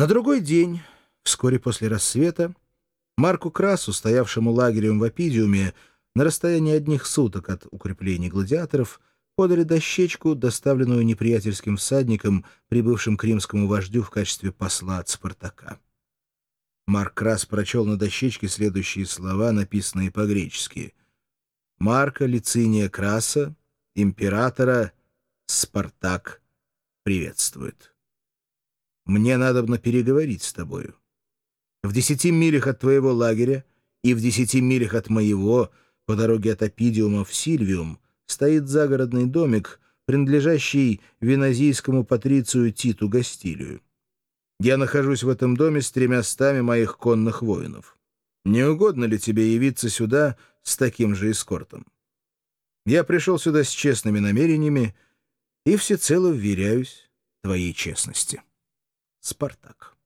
На другой день, вскоре после рассвета, Марку Красу, стоявшему лагерем в Апидиуме, на расстоянии одних суток от укреплений гладиаторов, подали дощечку, доставленную неприятельским всадникам, прибывшим к римскому вождю в качестве посла от Спартака. Марк Крас прочел на дощечке следующие слова, написанные по-гречески. «Марка Лициния Краса, императора, Спартак приветствует. Мне надобно переговорить с тобою. В десяти милях от твоего лагеря и в десяти милях от моего, по дороге от Апидиума в Сильвиум, стоит загородный домик, принадлежащий веназийскому патрицию Титу Гастилию. Я нахожусь в этом доме с тремя стами моих конных воинов. Не угодно ли тебе явиться сюда с таким же эскортом? Я пришел сюда с честными намерениями и всецело вверяюсь твоей честности. Спартак.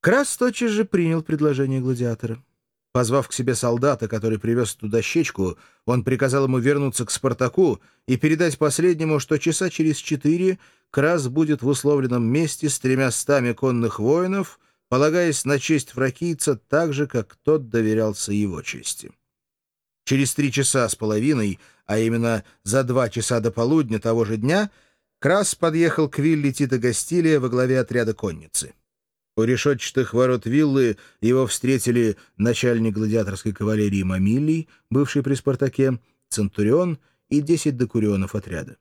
Крас тотчас же принял предложение гладиатора. Позвав к себе солдата, который привез ту дощечку, он приказал ему вернуться к Спартаку и передать последнему, что часа через четыре Крас будет в условленном месте с тремя стами конных воинов, полагаясь на честь фракийца так же, как тот доверялся его чести. Через три часа с половиной, а именно за два часа до полудня того же дня, Крас подъехал к вилле Тита Гастилия во главе отряда конницы. У решетчатых ворот виллы его встретили начальник гладиаторской кавалерии Мамилий, бывший при «Спартаке», Центурион и десять докурионов отряда.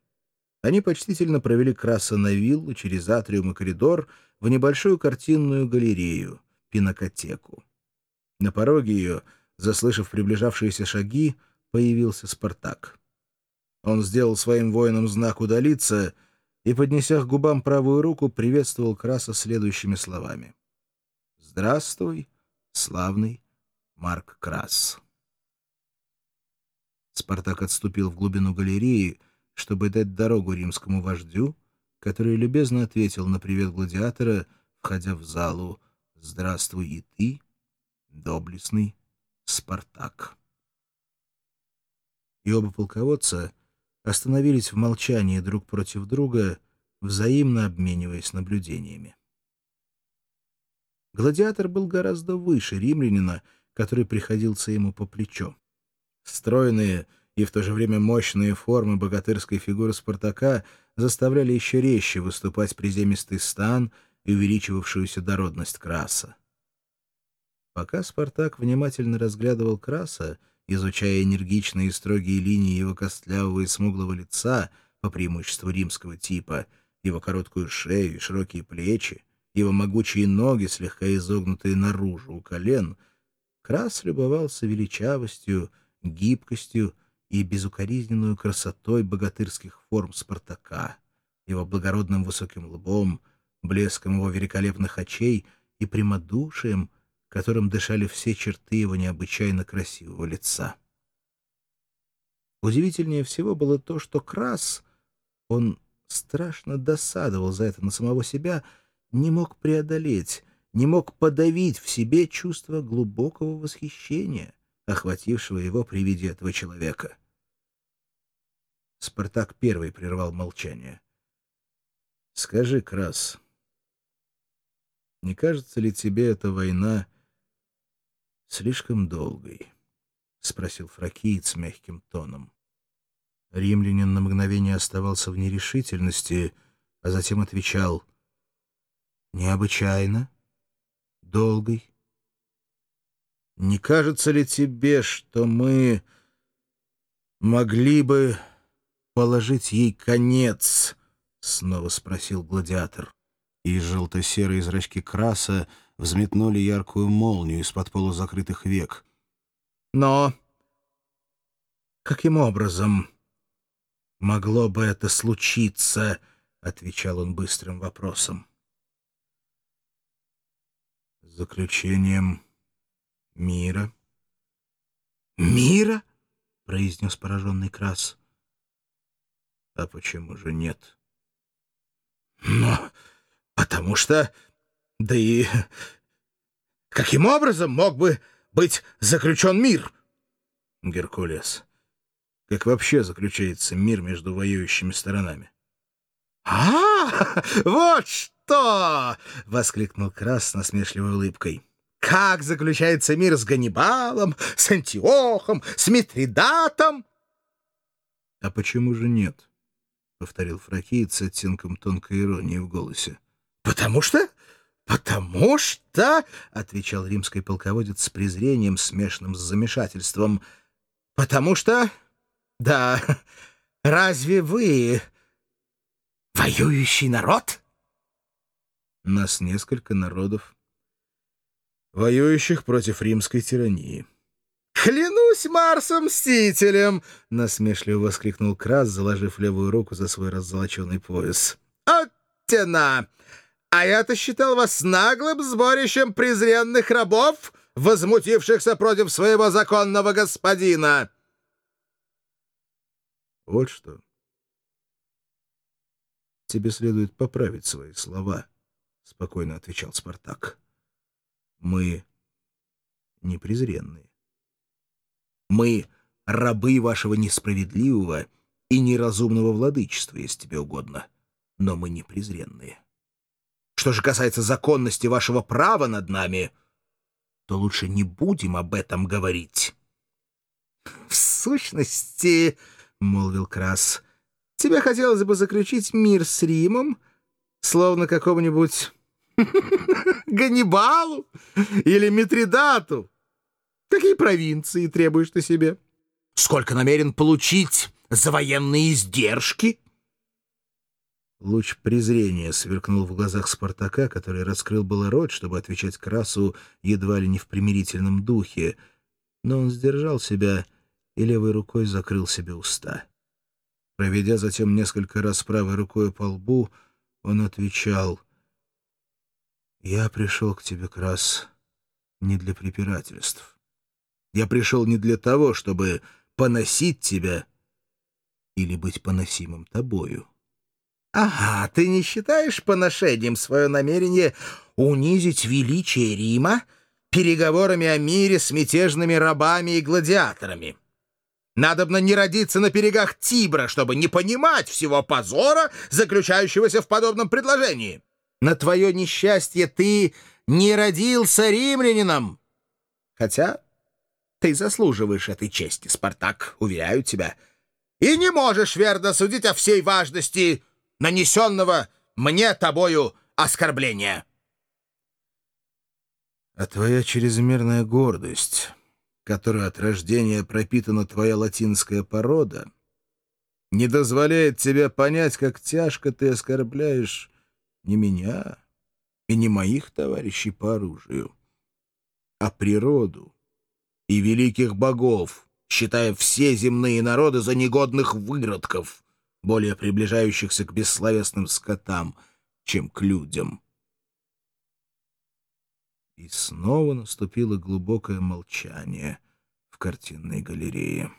Они почтительно провели Краса на виллу через атриум и коридор в небольшую картинную галерею, пинокотеку. На пороге ее, заслышав приближавшиеся шаги, появился Спартак. Он сделал своим воинам знак удалиться — и, поднеся к губам правую руку, приветствовал Краса следующими словами. «Здравствуй, славный Марк Крас». Спартак отступил в глубину галереи, чтобы дать дорогу римскому вождю, который любезно ответил на привет гладиатора, входя в залу «Здравствуй и ты, доблестный Спартак». И оба полководца — остановились в молчании друг против друга, взаимно обмениваясь наблюдениями. Гладиатор был гораздо выше римлянина, который приходился ему по плечу. Стройные и в то же время мощные формы богатырской фигуры Спартака заставляли еще резче выступать приземистый стан и увеличивавшуюся дородность Краса. Пока Спартак внимательно разглядывал Краса, изучая энергичные и строгие линии его костлявого и смуглого лица, по преимуществу римского типа, его короткую шею и широкие плечи, его могучие ноги, слегка изогнутые наружу у колен, Крас любовался величавостью, гибкостью и безукоризненную красотой богатырских форм Спартака, его благородным высоким лбом, блеском его великолепных очей и прямодушием, которым дышали все черты его необычайно красивого лица. Удивительнее всего было то, что Крас, он страшно досадовал за это на самого себя, не мог преодолеть, не мог подавить в себе чувство глубокого восхищения, охватившего его при виде этого человека. Спартак первый прервал молчание. — Скажи, Крас, не кажется ли тебе эта война слишком долгой? — спросил фракиец мягким тоном. Римлянин на мгновение оставался в нерешительности, а затем отвечал «Необычайно, долгой. Не кажется ли тебе, что мы могли бы положить ей конец?» — снова спросил гладиатор. И желто-серые зрачки краса — взметнули яркую молнию из-под полузакрытых век. «Но каким образом могло бы это случиться?» — отвечал он быстрым вопросом. «Заключением мира». «Мира?» — произнес пораженный Крас. «А почему же нет?» «Но потому что да и каким образом мог бы быть заключен мир? Геркулес. Как вообще заключается мир между воюющими сторонами? А, вот то!» — воскликнул Крас с насмешливой улыбкой. «Как заключается мир с Ганнибалом, с Антиохом, с Митридатом?» «А почему же нет?» — повторил Фракиец с оттенком тонкой иронии в голосе. «Потому что? Потому что...» — отвечал римский полководец с презрением, смешанным с замешательством. «Потому что... Да, разве вы воюющий народ?» «Нас несколько народов, воюющих против римской тирании». «Клянусь Марсом-мстителем!» — насмешливо воскликнул Крас, заложив левую руку за свой раззолоченный пояс. «Оттена! А я-то считал вас наглым сборищем презренных рабов, возмутившихся против своего законного господина!» «Вот что. Тебе следует поправить свои слова», — спокойно отвечал Спартак. «Мы не презренные. Мы — рабы вашего несправедливого и неразумного владычества, если тебе угодно, но мы не презренные. Что же касается законности вашего права над нами, то лучше не будем об этом говорить. — В сущности, — молвил Крас, — тебе хотелось бы заключить мир с Римом, словно какому-нибудь Ганнибалу или Митридату. Какие провинции требуешь ты себе? Сколько намерен получить за военные издержки? Луч презрения сверкнул в глазах Спартака, который раскрыл было рот, чтобы отвечать Красу едва ли не в примирительном духе, но он сдержал себя и левой рукой закрыл себе уста. Проведя затем несколько раз правой рукой по лбу, он отвечал, «Я пришел к тебе, Крас, не для препирательств. Я пришел не для того, чтобы поносить тебя или быть поносимым тобою. — Ага, ты не считаешь поношением свое намерение унизить величие Рима переговорами о мире с мятежными рабами и гладиаторами? Надобно не родиться на берегах Тибра, чтобы не понимать всего позора, заключающегося в подобном предложении. На твое несчастье ты не родился римлянином. Хотя ты заслуживаешь этой чести, Спартак, уверяю тебя. И не можешь верно судить о всей важности нанесенного мне тобою оскорбления. А твоя чрезмерная гордость, которой от рождения пропитана твоя латинская порода, не дозволяет тебе понять, как тяжко ты оскорбляешь не меня и не моих товарищей по оружию, а природу, и великих богов, считая все земные народы за негодных выродков, более приближающихся к бессловесным скотам, чем к людям. И снова наступило глубокое молчание в картинной галерее.